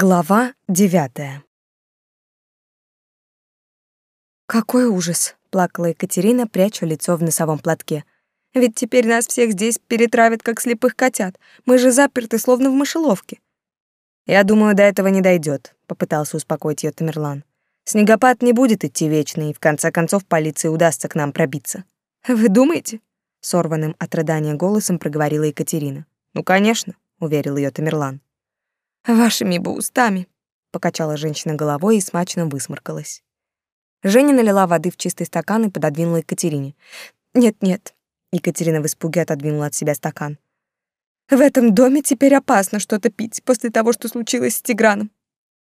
Глава девятая. Какой ужас, плакала Екатерина, пряча лицо в носовом платке. Ведь теперь нас всех здесь перетравят как слепых котят. Мы же заперты словно в мышеловке. Я думаю, до этого не дойдет, попытался успокоить ее Тамерлан. Снегопад не будет идти вечно, и в конце концов полиции удастся к нам пробиться. Вы думаете? сорванным от рыдания голосом проговорила Екатерина. Ну, конечно, уверил ее Тамерлан. Вашими бы устами, покачала женщина головой и смачно высморкалась. Женя налила воды в чистый стакан и пододвинула Екатерине. Нет-нет, Екатерина в испуге отодвинула от себя стакан. В этом доме теперь опасно что-то пить после того, что случилось с Тиграном.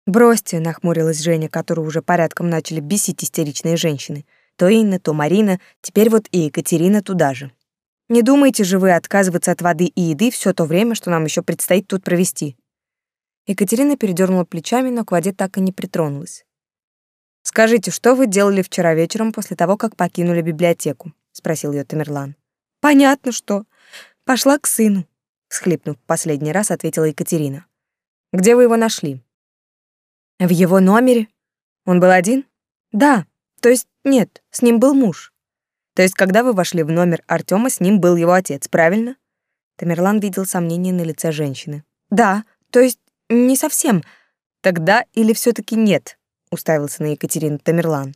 Бросьте, нахмурилась Женя, которую уже порядком начали бесить истеричные женщины. То Инна, то Марина, теперь вот и Екатерина туда же. Не думайте же вы отказываться от воды и еды все то время, что нам еще предстоит тут провести. Екатерина передернула плечами, но к воде так и не притронулась. «Скажите, что вы делали вчера вечером после того, как покинули библиотеку?» — спросил ее Тамерлан. «Понятно, что. Пошла к сыну», — всхлипнув последний раз, ответила Екатерина. «Где вы его нашли?» «В его номере. Он был один?» «Да. То есть нет, с ним был муж». «То есть когда вы вошли в номер Артема, с ним был его отец, правильно?» Тамерлан видел сомнение на лице женщины. «Да, то есть не совсем. Тогда или все таки нет? Уставился на Екатерину Тамерлан.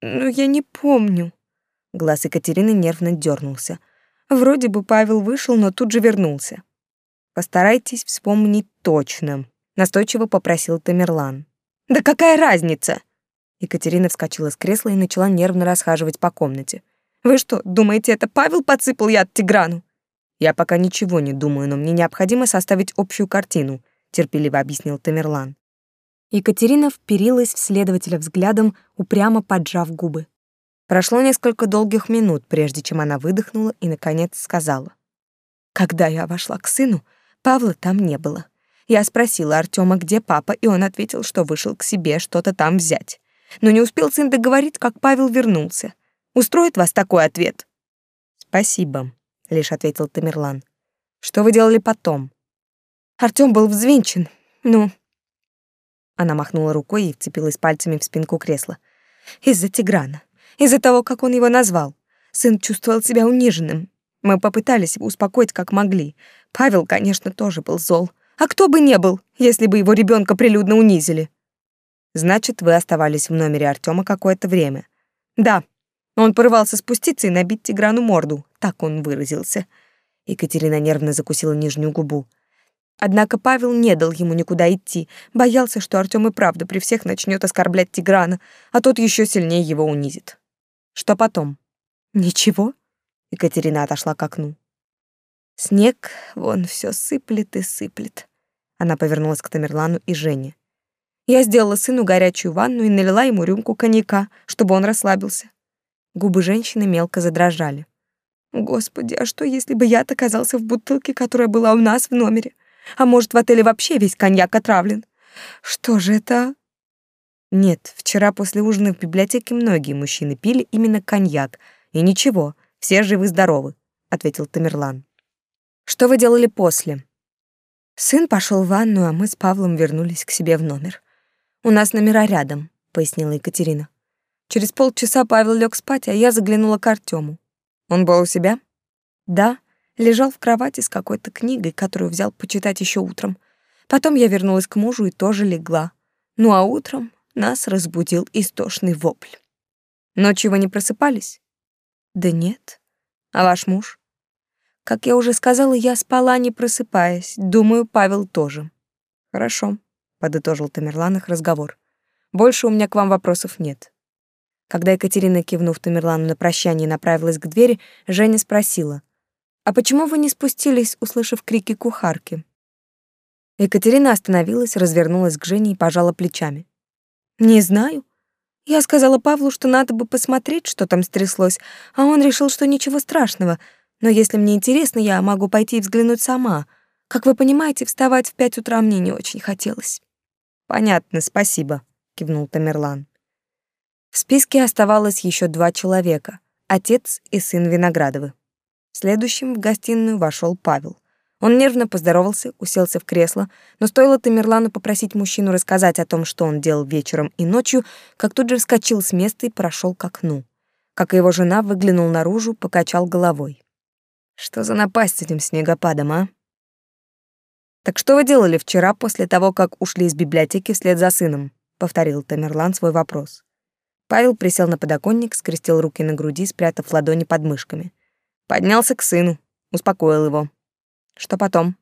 Ну, я не помню. Глаз Екатерины нервно дернулся. Вроде бы Павел вышел, но тут же вернулся. Постарайтесь вспомнить точно, настойчиво попросил Тамерлан. Да какая разница? Екатерина вскочила с кресла и начала нервно расхаживать по комнате. Вы что, думаете, это Павел подсыпал яд Тиграну? Я пока ничего не думаю, но мне необходимо составить общую картину терпеливо объяснил Тамерлан. Екатерина вперилась в следователя взглядом, упрямо поджав губы. Прошло несколько долгих минут, прежде чем она выдохнула и наконец сказала: "Когда я вошла к сыну, Павла там не было. Я спросила Артема, где папа, и он ответил, что вышел к себе что-то там взять. Но не успел сын договорить, как Павел вернулся. Устроит вас такой ответ?" "Спасибо", лишь ответил Тамерлан. "Что вы делали потом?" Артём был взвинчен. Ну. Она махнула рукой и вцепилась пальцами в спинку кресла. Из-за Тиграна. Из-за того, как он его назвал. Сын чувствовал себя униженным. Мы попытались его успокоить как могли. Павел, конечно, тоже был зол. А кто бы не был, если бы его ребенка прилюдно унизили? Значит, вы оставались в номере Артема какое-то время. Да. Он порывался спуститься и набить Тиграну морду, так он выразился. Екатерина нервно закусила нижнюю губу. Однако Павел не дал ему никуда идти, боялся, что Артём и правда при всех начнет оскорблять Тиграна, а тот еще сильнее его унизит. Что потом? Ничего. Екатерина отошла к окну. Снег вон все сыплет и сыплет. Она повернулась к Тамерлану и Жене. Я сделала сыну горячую ванну и налила ему рюмку коньяка, чтобы он расслабился. Губы женщины мелко задрожали. Господи, а что, если бы я оказался в бутылке, которая была у нас в номере? А может, в отеле вообще весь коньяк отравлен? Что же это? Нет, вчера после ужина в библиотеке многие мужчины пили именно коньяк. И ничего, все живы-здоровы, ответил Тамерлан. Что вы делали после? Сын пошел в ванну, а мы с Павлом вернулись к себе в номер. У нас номера рядом, пояснила Екатерина. Через полчаса Павел лег спать, а я заглянула к Артему. Он был у себя? Да, лежал в кровати с какой-то книгой, которую взял почитать еще утром. Потом я вернулась к мужу и тоже легла. Ну а утром нас разбудил истошный вопль. Ночью вы не просыпались? Да нет. А ваш муж? Как я уже сказала, я спала, не просыпаясь. Думаю, Павел тоже. Хорошо, подытожил Тамерлан их разговор. Больше у меня к вам вопросов нет. Когда Екатерина, кивнув Тамерлану на прощание, направилась к двери, Женя спросила: «А почему вы не спустились, услышав крики кухарки?» Екатерина остановилась, развернулась к Жене и пожала плечами. «Не знаю. Я сказала Павлу, что надо бы посмотреть, что там стряслось, а он решил, что ничего страшного. Но если мне интересно, я могу пойти и взглянуть сама. Как вы понимаете, вставать в пять утра мне не очень хотелось». «Понятно, спасибо», — кивнул Тамерлан. В списке оставалось еще два человека — отец и сын Виноградовы. Следующим в гостиную вошел Павел. Он нервно поздоровался, уселся в кресло, но стоило Тамерлану попросить мужчину рассказать о том, что он делал вечером и ночью, как тут же вскочил с места и прошел к окну. Как и его жена, выглянул наружу, покачал головой. Что за напасть с этим снегопадом, а? Так что вы делали вчера после того, как ушли из библиотеки вслед за сыном? повторил Тамерлан свой вопрос. Павел присел на подоконник, скрестил руки на груди, спрятав ладони под мышками. Поднялся к сыну, успокоил его. Что потом?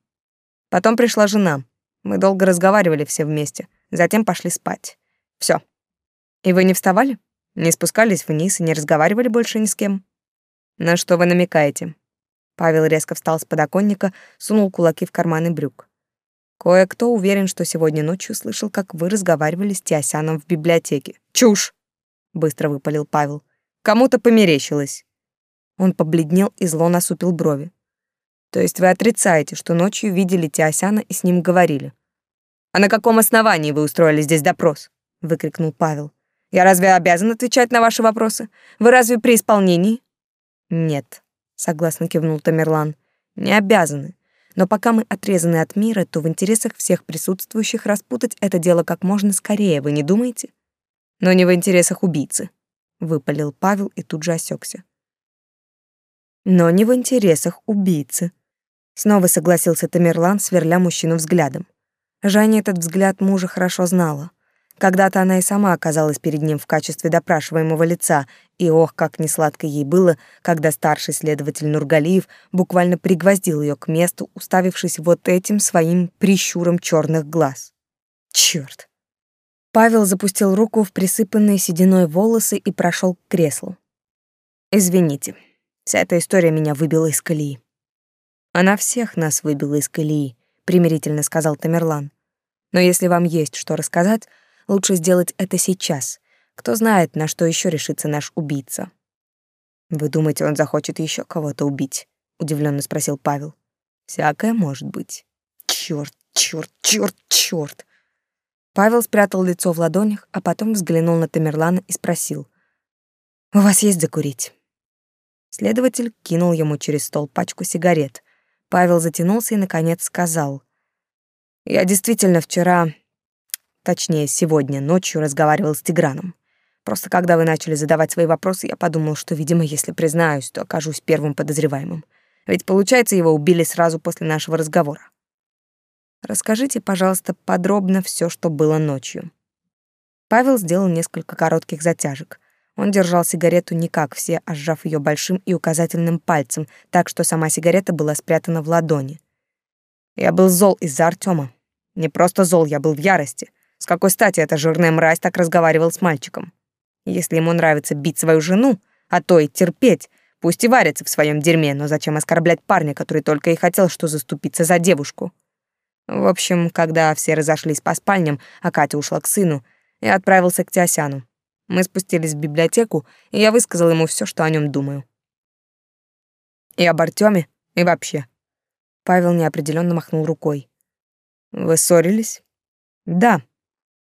Потом пришла жена. Мы долго разговаривали все вместе, затем пошли спать. Все. И вы не вставали? Не спускались вниз и не разговаривали больше ни с кем? На что вы намекаете? Павел резко встал с подоконника, сунул кулаки в карманы брюк. Кое-кто уверен, что сегодня ночью слышал, как вы разговаривали с Тиосяном в библиотеке. Чушь, быстро выпалил Павел. Кому-то померещилось. Он побледнел и зло насупил брови. То есть вы отрицаете, что ночью видели Тиосяна и с ним говорили? А на каком основании вы устроили здесь допрос? выкрикнул Павел. Я разве обязан отвечать на ваши вопросы? Вы разве при исполнении? Нет, согласно кивнул Тамерлан. Не обязаны. Но пока мы отрезаны от мира, то в интересах всех присутствующих распутать это дело как можно скорее, вы не думаете? Но не в интересах убийцы, выпалил Павел и тут же осекся. Но не в интересах убийцы, Снова согласился Тамерлан, сверля мужчину взглядом. Жаня этот взгляд мужа хорошо знала. Когда-то она и сама оказалась перед ним в качестве допрашиваемого лица, и ох, как несладко ей было, когда старший следователь Нургалиев буквально пригвоздил ее к месту, уставившись вот этим своим прищуром черных глаз. Черт! Павел запустил руку в присыпанные сединой волосы и прошел к креслу. «Извините, вся эта история меня выбила из колеи. Она всех нас выбила из колеи, примирительно сказал Тамерлан. Но если вам есть что рассказать, лучше сделать это сейчас. Кто знает, на что еще решится наш убийца. Вы думаете, он захочет еще кого-то убить? удивленно спросил Павел. Всякое может быть. Черт, черт, черт, черт. Павел спрятал лицо в ладонях, а потом взглянул на Тамерлана и спросил: "У вас есть закурить?" Следователь кинул ему через стол пачку сигарет. Павел затянулся и, наконец, сказал. «Я действительно вчера, точнее, сегодня ночью разговаривал с Тиграном. Просто когда вы начали задавать свои вопросы, я подумал, что, видимо, если признаюсь, то окажусь первым подозреваемым. Ведь, получается, его убили сразу после нашего разговора. Расскажите, пожалуйста, подробно все, что было ночью». Павел сделал несколько коротких затяжек. Он держал сигарету не как все, а сжав ее большим и указательным пальцем, так что сама сигарета была спрятана в ладони. Я был зол из-за Артема. Не просто зол, я был в ярости. С какой стати эта жирная мразь так разговаривал с мальчиком? Если ему нравится бить свою жену, а то и терпеть, пусть и варится в своем дерьме, но зачем оскорблять парня, который только и хотел что заступиться за девушку? В общем, когда все разошлись по спальням, а Катя ушла к сыну, я отправился к Тиосяну. Мы спустились в библиотеку, и я высказал ему все, что о нем думаю. И об Артеме, и вообще. Павел неопределенно махнул рукой. Вы ссорились? Да.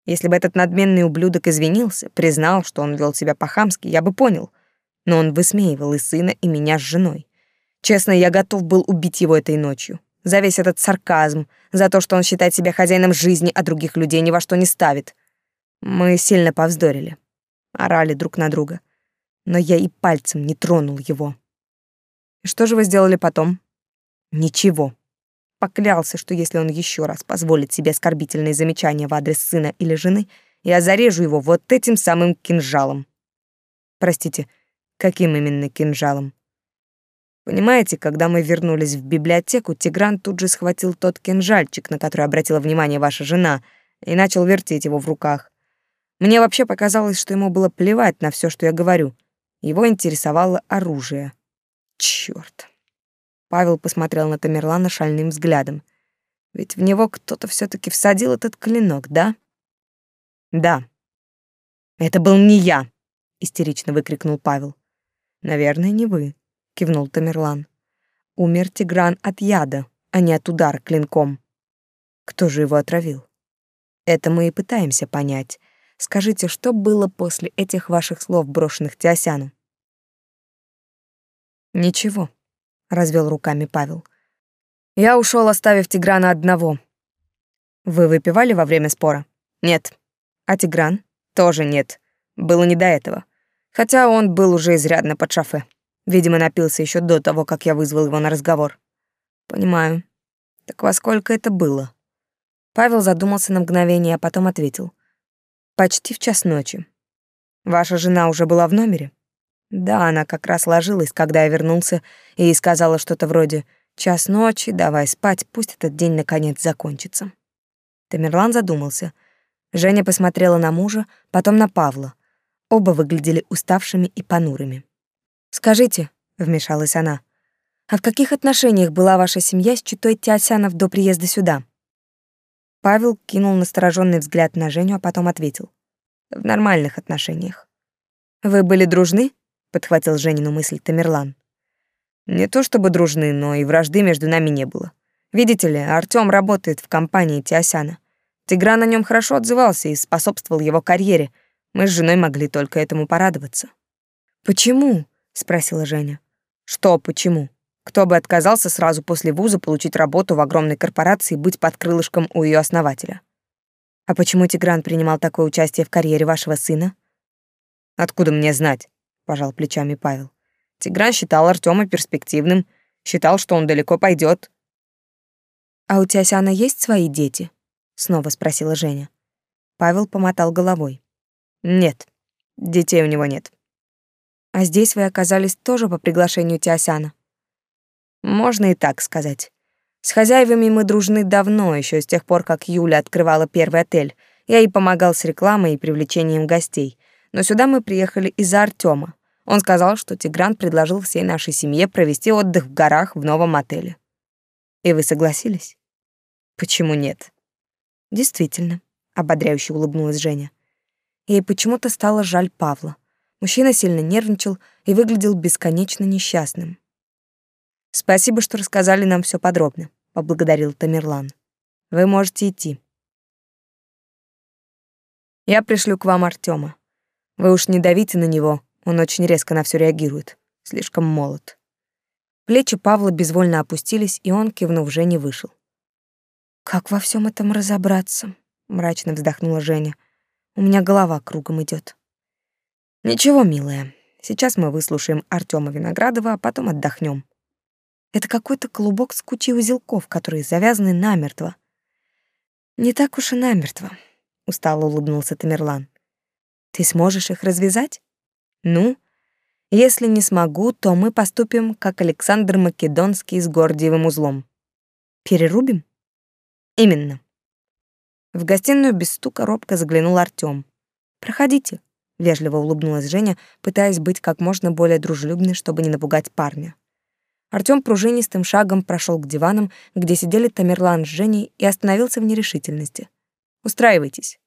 Если бы этот надменный ублюдок извинился, признал, что он вел себя по-хамски, я бы понял. Но он высмеивал и сына, и меня с женой. Честно, я готов был убить его этой ночью. За весь этот сарказм, за то, что он считает себя хозяином жизни, а других людей ни во что не ставит. Мы сильно повздорили орали друг на друга. Но я и пальцем не тронул его. И что же вы сделали потом? Ничего. Поклялся, что если он еще раз позволит себе оскорбительные замечания в адрес сына или жены, я зарежу его вот этим самым кинжалом. Простите, каким именно кинжалом? Понимаете, когда мы вернулись в библиотеку, Тигран тут же схватил тот кинжальчик, на который обратила внимание ваша жена, и начал вертеть его в руках. Мне вообще показалось, что ему было плевать на все, что я говорю. Его интересовало оружие. Черт! Павел посмотрел на Тамерлана шальным взглядом. Ведь в него кто-то все таки всадил этот клинок, да? Да. Это был не я, истерично выкрикнул Павел. Наверное, не вы, кивнул Тамерлан. Умер Тигран от яда, а не от удара клинком. Кто же его отравил? Это мы и пытаемся понять. Скажите, что было после этих ваших слов, брошенных Теосяну? Ничего, развел руками Павел. Я ушел, оставив Тиграна одного. Вы выпивали во время спора? Нет. А Тигран? Тоже нет. Было не до этого. Хотя он был уже изрядно под шофе. Видимо, напился еще до того, как я вызвал его на разговор. Понимаю. Так во сколько это было? Павел задумался на мгновение, а потом ответил. Почти в час ночи. Ваша жена уже была в номере? Да, она как раз ложилась, когда я вернулся, и сказала что-то вроде «Час ночи, давай спать, пусть этот день наконец закончится». Тамерлан задумался. Женя посмотрела на мужа, потом на Павла. Оба выглядели уставшими и понурыми. «Скажите», — вмешалась она, — «а в каких отношениях была ваша семья с читой Тиосянов до приезда сюда?» Павел кинул настороженный взгляд на Женю, а потом ответил. «В нормальных отношениях». «Вы были дружны?» — подхватил Женину мысль Тамерлан. «Не то чтобы дружны, но и вражды между нами не было. Видите ли, Артём работает в компании Тиосяна. Тигран на нем хорошо отзывался и способствовал его карьере. Мы с женой могли только этому порадоваться. «Почему?» — спросила Женя. «Что почему? Кто бы отказался сразу после вуза получить работу в огромной корпорации и быть под крылышком у ее основателя? А почему Тигран принимал такое участие в карьере вашего сына?» «Откуда мне знать?» — пожал плечами Павел. Тигран считал Артема перспективным, считал, что он далеко пойдет. «А у Тиосяна есть свои дети?» снова спросила Женя. Павел помотал головой. Нет, детей у него нет. А здесь вы оказались тоже по приглашению Тиосяна. Можно и так сказать. С хозяевами мы дружны давно, еще с тех пор, как Юля открывала первый отель. Я ей помогал с рекламой и привлечением гостей. Но сюда мы приехали из-за Артема. Он сказал, что Тигран предложил всей нашей семье провести отдых в горах в новом отеле. И вы согласились? Почему нет? Действительно, ободряюще улыбнулась Женя. Ей почему-то стало жаль Павла. Мужчина сильно нервничал и выглядел бесконечно несчастным. Спасибо, что рассказали нам все подробно, поблагодарил Тамерлан. Вы можете идти. Я пришлю к вам Артема. Вы уж не давите на него, он очень резко на все реагирует. Слишком молод. Плечи Павла безвольно опустились, и он, кивнув Жене, вышел. Как во всем этом разобраться? мрачно вздохнула Женя. У меня голова кругом идет. Ничего, милая. Сейчас мы выслушаем Артема Виноградова, а потом отдохнем. Это какой-то клубок с кучей узелков, которые завязаны намертво. Не так уж и намертво, устало улыбнулся Тамерлан. Ты сможешь их развязать? Ну, если не смогу, то мы поступим как Александр Македонский с Гордиевым узлом. Перерубим? Именно. В гостиную без стука робко заглянул Артём. Проходите, вежливо улыбнулась Женя, пытаясь быть как можно более дружелюбной, чтобы не напугать парня. Артём пружинистым шагом прошел к диванам, где сидели Тамерлан с Женей, и остановился в нерешительности. Устраивайтесь.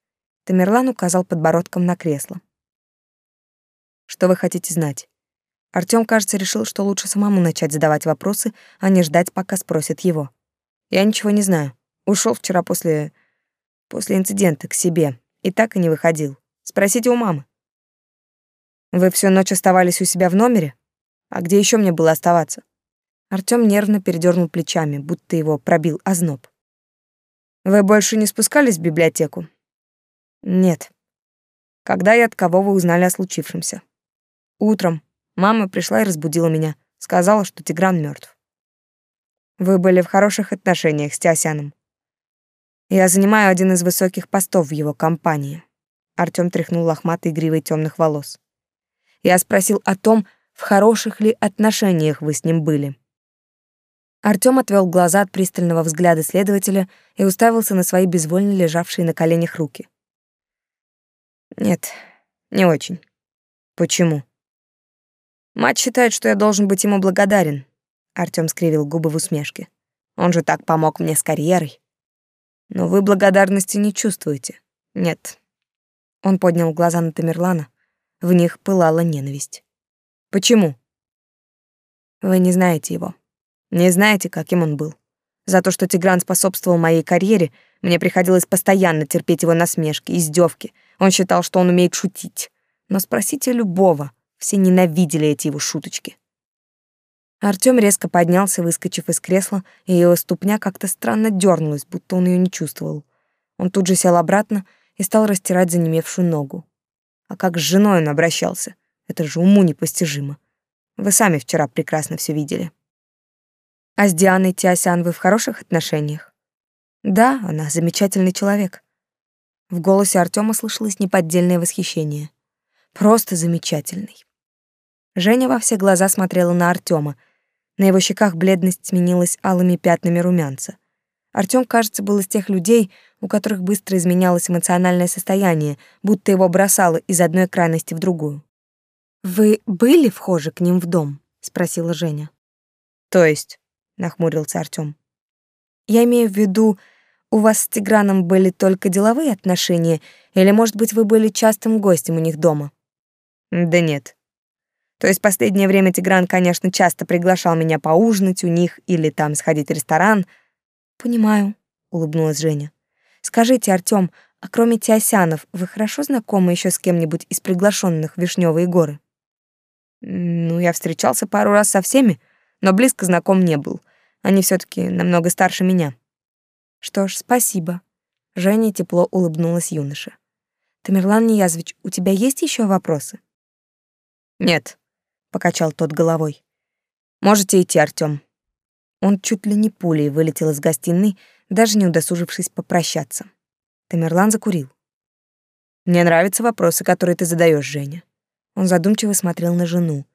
Тамерлан указал подбородком на кресло. Что вы хотите знать? Артём, кажется, решил, что лучше самому начать задавать вопросы, а не ждать, пока спросят его. Я ничего не знаю. Ушел вчера после... после инцидента к себе. И так и не выходил. Спросите у мамы. Вы всю ночь оставались у себя в номере? А где еще мне было оставаться? Артём нервно передернул плечами, будто его пробил озноб. Вы больше не спускались в библиотеку? Нет. Когда и от кого вы узнали о случившемся? Утром. Мама пришла и разбудила меня. Сказала, что Тигран мертв. Вы были в хороших отношениях с Тиосяном. Я занимаю один из высоких постов в его компании. Артём тряхнул лохматой гривой темных волос. Я спросил о том, в хороших ли отношениях вы с ним были. Артём отвел глаза от пристального взгляда следователя и уставился на свои безвольно лежавшие на коленях руки. Нет, не очень. Почему? Мать считает, что я должен быть ему благодарен. Артём скривил губы в усмешке. Он же так помог мне с карьерой. Но вы благодарности не чувствуете. Нет. Он поднял глаза на Тамерлана. В них пылала ненависть. Почему? Вы не знаете его. Не знаете, каким он был. За то, что Тигран способствовал моей карьере, мне приходилось постоянно терпеть его насмешки, издевки. Он считал, что он умеет шутить. Но спросите любого, все ненавидели эти его шуточки. Артём резко поднялся, выскочив из кресла, и его ступня как-то странно дернулась, будто он ее не чувствовал. Он тут же сел обратно и стал растирать занемевшую ногу. А как с женой он обращался? Это же уму непостижимо. Вы сами вчера прекрасно все видели. А с Дианой Тиасян вы в хороших отношениях? Да, она замечательный человек. В голосе Артема слышалось неподдельное восхищение. Просто замечательный. Женя во все глаза смотрела на Артема. На его щеках бледность сменилась алыми пятнами румянца. Артём, кажется, был из тех людей, у которых быстро изменялось эмоциональное состояние, будто его бросало из одной крайности в другую. «Вы были вхожи к ним в дом?» — спросила Женя. «То есть?» — нахмурился Артём. «Я имею в виду, у вас с Тиграном были только деловые отношения, или, может быть, вы были частым гостем у них дома?» «Да нет. То есть последнее время Тигран, конечно, часто приглашал меня поужинать у них или там сходить в ресторан, — Понимаю, улыбнулась Женя. Скажите, Артём, а кроме Тиосянов, вы хорошо знакомы еще с кем-нибудь из приглашенных в Вишнёвые горы? Ну, я встречался пару раз со всеми, но близко знаком не был. Они все таки намного старше меня. Что ж, спасибо. Женя тепло улыбнулась юноше. Тамерлан Ниязвич, у тебя есть еще вопросы? Нет, покачал тот головой. Можете идти, Артём. Он чуть ли не пулей вылетел из гостиной, даже не удосужившись попрощаться. Тамерлан закурил. «Мне нравятся вопросы, которые ты задаешь, Женя». Он задумчиво смотрел на жену.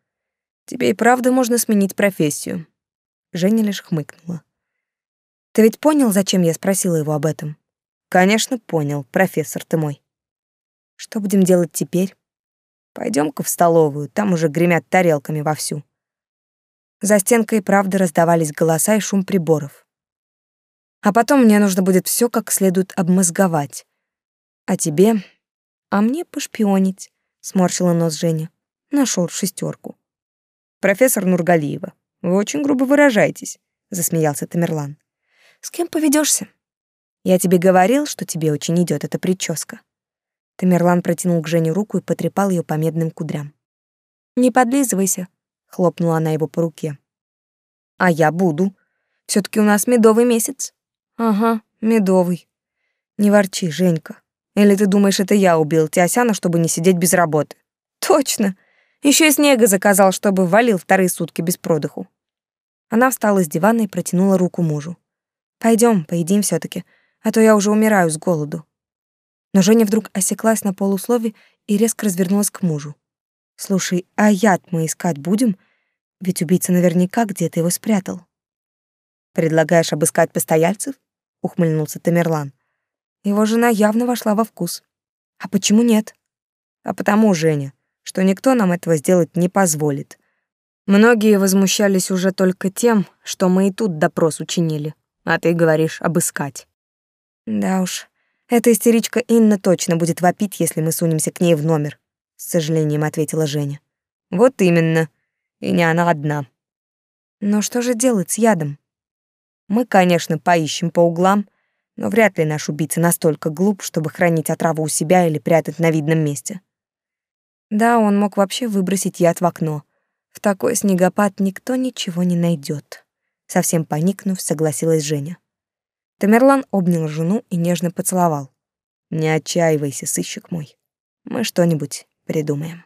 «Тебе и правда можно сменить профессию». Женя лишь хмыкнула. «Ты ведь понял, зачем я спросила его об этом?» «Конечно, понял, профессор ты мой». «Что будем делать теперь?» Пойдем-ка в столовую, там уже гремят тарелками вовсю». За стенкой правда раздавались голоса и шум приборов. А потом мне нужно будет все как следует обмозговать. А тебе? А мне пошпионить, сморщила нос Женя. Нашел шестерку. Профессор Нургалиева, вы очень грубо выражаетесь, засмеялся Тамерлан. С кем поведешься? Я тебе говорил, что тебе очень идет эта прическа. Тамерлан протянул к Жене руку и потрепал ее по медным кудрям. Не подлизывайся, хлопнула она его по руке. А я буду. все таки у нас медовый месяц. Ага, медовый. Не ворчи, Женька. Или ты думаешь, это я убил Тиосяна, чтобы не сидеть без работы? Точно. Еще и снега заказал, чтобы валил вторые сутки без продыху. Она встала с дивана и протянула руку мужу. Пойдем, поедим все таки а то я уже умираю с голоду. Но Женя вдруг осеклась на полуслове и резко развернулась к мужу. Слушай, а яд мы искать будем? Ведь убийца наверняка где-то его спрятал. Предлагаешь обыскать постояльцев? ухмыльнулся Тамерлан. Его жена явно вошла во вкус. А почему нет? А потому, Женя, что никто нам этого сделать не позволит. Многие возмущались уже только тем, что мы и тут допрос учинили, а ты говоришь обыскать. Да уж, эта истеричка Инна точно будет вопить, если мы сунемся к ней в номер с сожалением ответила Женя. Вот именно. И не она одна. Но что же делать с ядом? Мы, конечно, поищем по углам, но вряд ли наш убийца настолько глуп, чтобы хранить отраву у себя или прятать на видном месте. Да, он мог вообще выбросить яд в окно. В такой снегопад никто ничего не найдет. Совсем поникнув, согласилась Женя. Тамерлан обнял жену и нежно поцеловал. «Не отчаивайся, сыщик мой. Мы что-нибудь придумаем.